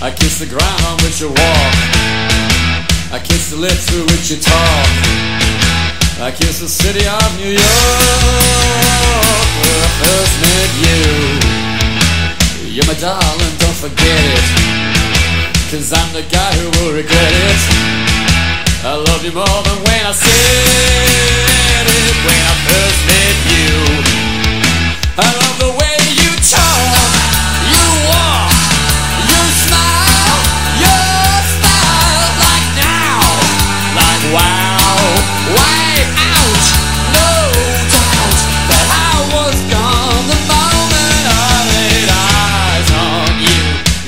I kiss the ground on which you walk. I kiss the lips through which you talk. I kiss the city of New York where I first met you. You're my darling, don't forget it. Cause I'm the guy who will regret it. I love you more than when I said it when I first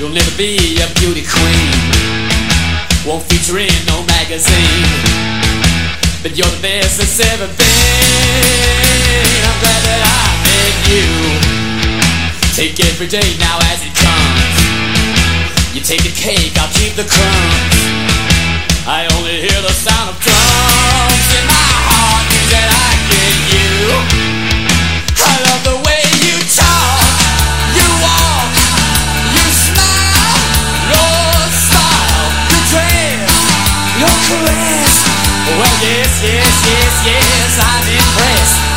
You'll never be a beauty queen, won't feature in no magazine, but you're the best that's ever been. I'm glad that I met you. Take every day now as it comes. You take the cake, I'll keep the crumbs. I only hear the sound of drums yes, yes, yes, yes, I'm impressed.